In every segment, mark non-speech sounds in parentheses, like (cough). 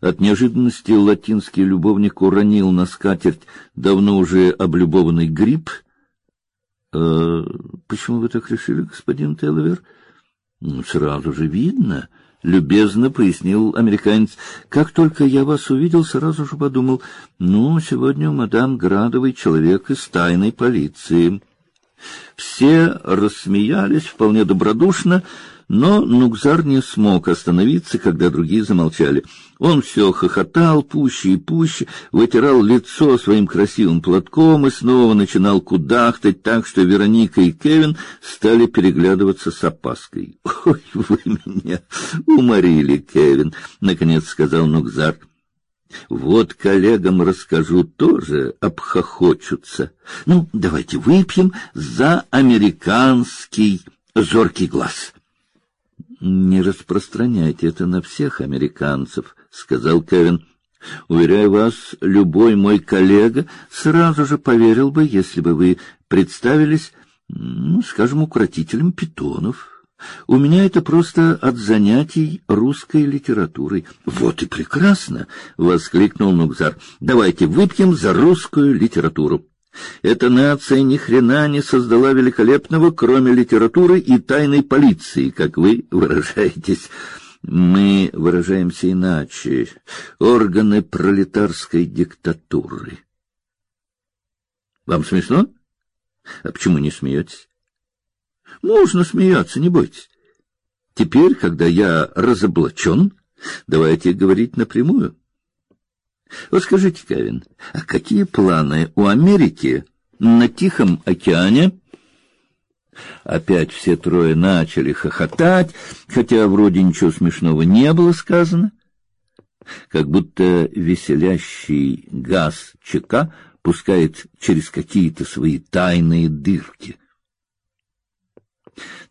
От неожиданности латинский любовник уронил на скатерть давно уже облюбованный гриб. «Э, почему вы так решили, господин Телвер? Ну, сразу же видно, любезно пояснил американец. Как только я вас увидел, сразу же подумал: ну, сегодня мадам Градовой человек из тайной полиции. Все рассмеялись вполне добродушно. Но Нукзар не смог остановиться, когда другие замолчали. Он все хохотал пуще и пуще, вытирал лицо своим красивым платком и снова начинал кудахтать так, что Вероника и Кевин стали переглядываться с опаской. (laughs) «Ой, вы меня уморили, Кевин!» — наконец сказал Нукзар. Вот коллегам расскажу, тоже обхохочутся. Ну, давайте выпьем за американский зоркий глаз. Не распространяйте это на всех американцев, сказал Кевин. Уверяю вас, любой мой коллега сразу же поверил бы, если бы вы представились, ну, скажем, укротителем питонов. У меня это просто от занятий русской литературой. Вот и прекрасно, воскликнул Нугзар. Давайте выпьем за русскую литературу. Эта нация ни хрена не создала великолепного, кроме литературы и тайной полиции, как вы выражаетесь. Мы выражаемся иначе. Органы пролетарской диктатуры. Вам смешно? А почему не смеетесь? Можно смеяться, не бойтесь. Теперь, когда я разоблачен, давайте говорить напрямую. Вот скажите, Кевин, а какие планы у Америки на Тихом океане? Опять все трое начали хохотать, хотя вроде ничего смешного не было сказано. Как будто веселящий газ ЧК пускает через какие-то свои тайные дырки.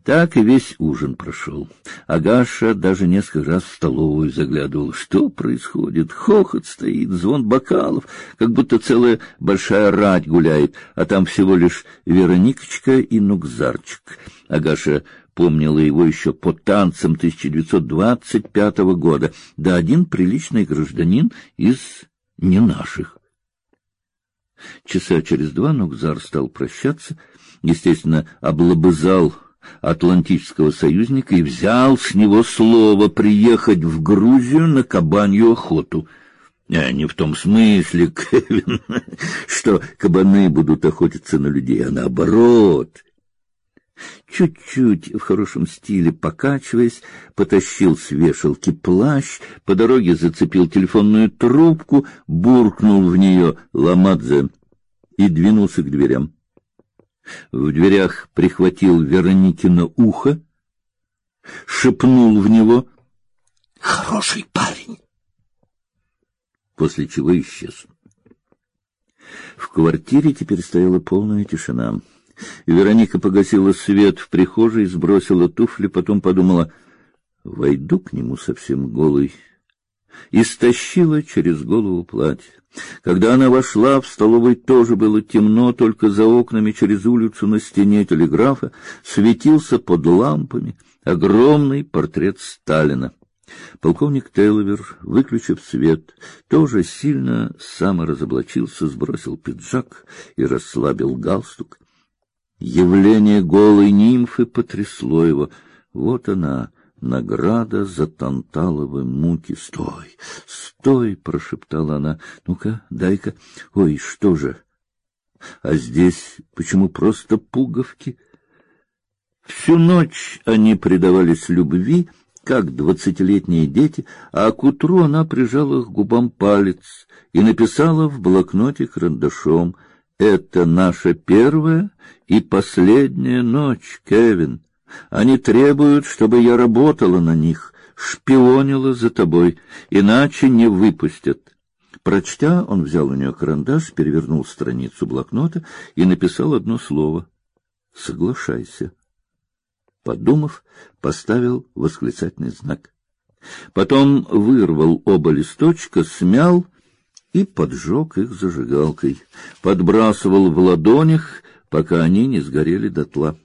Так и весь ужин прошел. Агаша даже несколько раз в столовую заглядывал. Что происходит? Хохот стоит, звон бокалов, как будто целая большая рать гуляет, а там всего лишь Вероникочка и Нукзарчик. Агаша помнила его еще по танцам 1925 года, да один приличный гражданин из не наших. Часа через два Нукзар стал прощаться, естественно, облобызал атлантического союзника и взял с него слово приехать в Грузию на кабанью охоту. А не в том смысле, (laughs) Кевин, что кабаны будут охотиться на людей, а наоборот. Чуть-чуть в хорошем стиле покачиваясь, потащил с вешалки плащ, по дороге зацепил телефонную трубку, буркнул в нее «Ламадзе» и двинулся к дверям в дверях прихватил Вероникино ухо, шепнул в него «Хороший парень!» После чего исчез. В квартире теперь стояла полная тишина. Вероника погасила свет в прихожей, сбросила туфли, потом подумала, войду к нему совсем голой, и стащила через голову платье. Когда она вошла, в столовой тоже было темно, только за окнами через улицу на стене телеграфа светился под лампами огромный портрет Сталина. Полковник Тейловер, выключив свет, тоже сильно саморазоблачился, сбросил пиджак и расслабил галстук. Явление голой нимфы потрясло его. Вот она, награда за танталовые муки. Стой, стой, прошептала она. Ну-ка, дай-ка. Ой, что же? А здесь почему просто пуговки? Всю ночь они предавались любви, как двадцатилетние дети, а к утру она прижала к губам палец и написала в блокноте карандашом: "Это наша первая и последняя ночь, Кевин". Они требуют, чтобы я работала на них, шпионила за тобой, иначе не выпустят. Прочтя, он взял у нее карандаш, перевернул страницу блокнота и написал одно слово: "Соглашайся". Подумав, поставил восклицательный знак. Потом вырвал оба листочка, смял и поджег их зажигалкой, подбрасывал в ладонях, пока они не сгорели дотла.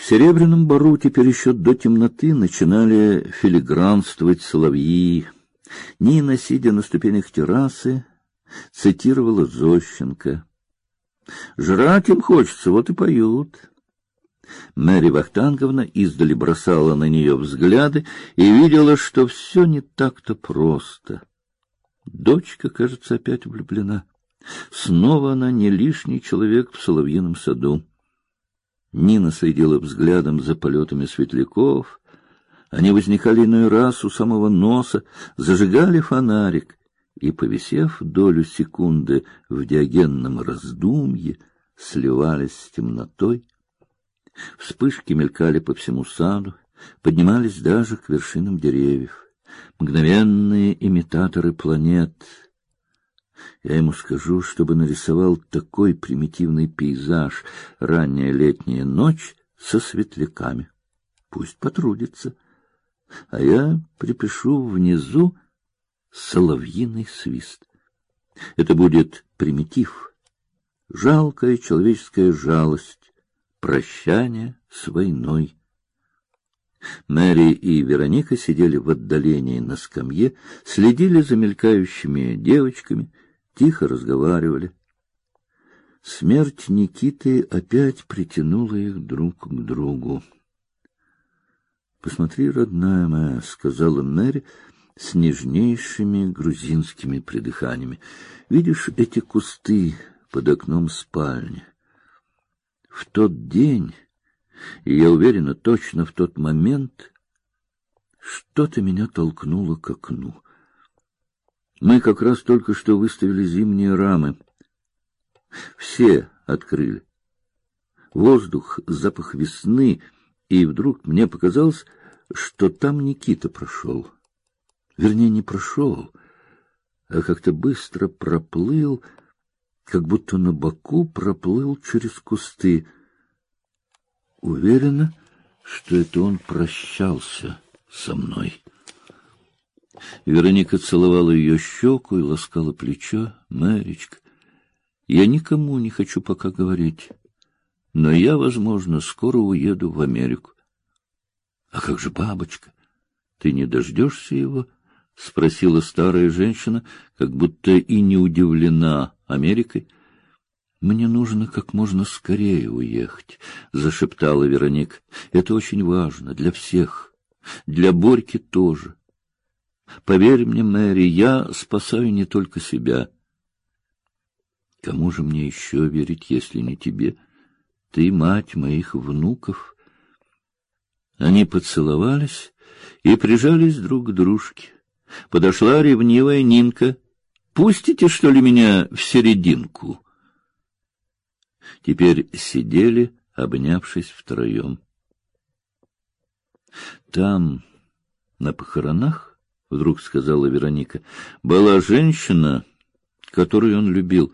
В Серебряном бару теперь еще до темноты начинали филигранствовать соловьи. Нина, сидя на ступенях террасы, цитировала Зощенко. «Жрать им хочется, вот и поют». Мэри Вахтанговна издали бросала на нее взгляды и видела, что все не так-то просто. Дочка, кажется, опять влюблена. Снова она не лишний человек в соловьином саду. Нина следила взглядом за полетами светляков. Они возникали иной раз у самого носа, зажигали фонарик и, повисев долю секунды в диагенном раздумье, сливались с темнотой. Вспышки мелькали по всему саду, поднимались даже к вершинам деревьев. Мгновенные имитаторы планет — я ему скажу, чтобы нарисовал такой примитивный пейзаж ранняя летняя ночь со светляками. Пусть потрудится. А я припишу внизу соловьиный свист. Это будет примитив, жалкая человеческая жалость, прощание с войной. Мэри и Вероника сидели в отдалении на скамье, следили за мелькающими девочками тихо разговаривали. Смерть Никиты опять притянула их друг к другу. Посмотри, родная моя, сказала Мэри с нежнейшими грузинскими придыханиями. Видишь эти кусты под окном спальни? В тот день, и я уверена, точно в тот момент что-то меня толкнуло к окну. Мы как раз только что выставили зимние рамы. Все открыли. Воздух, запах весны, и вдруг мне показалось, что там Никита прошел. Вернее, не прошел, а как-то быстро проплыл, как будто на боку проплыл через кусты. Уверена, что это он прощался со мной. Вероника целовала ее щеку и ласкала плечо. Мэричка, я никому не хочу пока говорить, но я, возможно, скоро уеду в Америку. А как же бабочка? Ты не дождешься его? спросила старая женщина, как будто и не удивлена Америкой. Мне нужно как можно скорее уехать, зашептала Вероника. Это очень важно для всех, для Борьки тоже. Поверь мне, Мэри, я спасаю не только себя. Кому же мне еще верить, если не тебе? Ты мать моих внуков. Они поцеловались и прижались друг к дружке. Подошла ревнивая Нинка. Пустите, что ли, меня в серединку? Теперь сидели, обнявшись втроем. Там, на похоронах, — вдруг сказала Вероника. — Была женщина, которую он любил.